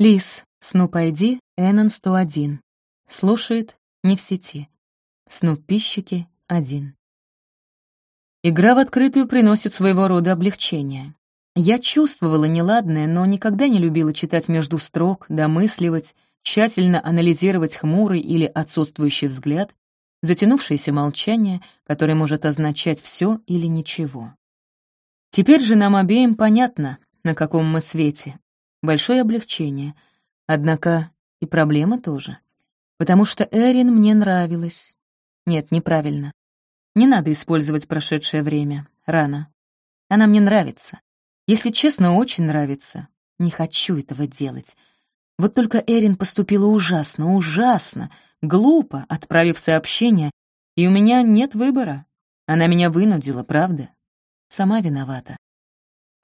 Лис, Снуп ID, Эннон 101. Слушает, не в сети. Снуп пищики, один. Игра в открытую приносит своего рода облегчение. Я чувствовала неладное, но никогда не любила читать между строк, домысливать, тщательно анализировать хмурый или отсутствующий взгляд, затянувшееся молчание, которое может означать все или ничего. Теперь же нам обеим понятно, на каком мы свете. Большое облегчение. Однако и проблема тоже. Потому что Эрин мне нравилась. Нет, неправильно. Не надо использовать прошедшее время. Рано. Она мне нравится. Если честно, очень нравится. Не хочу этого делать. Вот только Эрин поступила ужасно, ужасно, глупо, отправив сообщение, и у меня нет выбора. Она меня вынудила, правда? Сама виновата.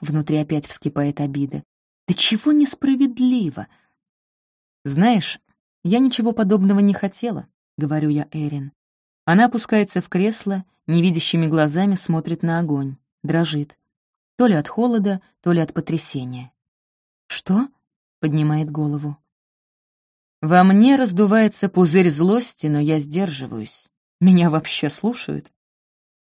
Внутри опять вскипает обида. Да чего несправедливо? Знаешь, я ничего подобного не хотела, говорю я Эрин. Она опускается в кресло, невидящими глазами смотрит на огонь, дрожит. То ли от холода, то ли от потрясения. «Что?» — поднимает голову. Во мне раздувается пузырь злости, но я сдерживаюсь. Меня вообще слушают?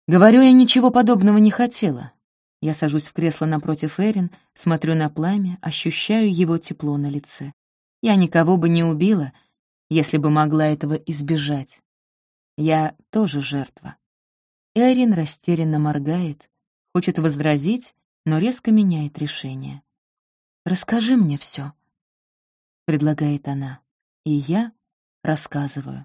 Говорю, я ничего подобного не хотела. Я сажусь в кресло напротив Эрин, смотрю на пламя, ощущаю его тепло на лице. Я никого бы не убила, если бы могла этого избежать. Я тоже жертва. Эрин растерянно моргает, хочет возразить, но резко меняет решение. «Расскажи мне все, предлагает она и я рассказываю.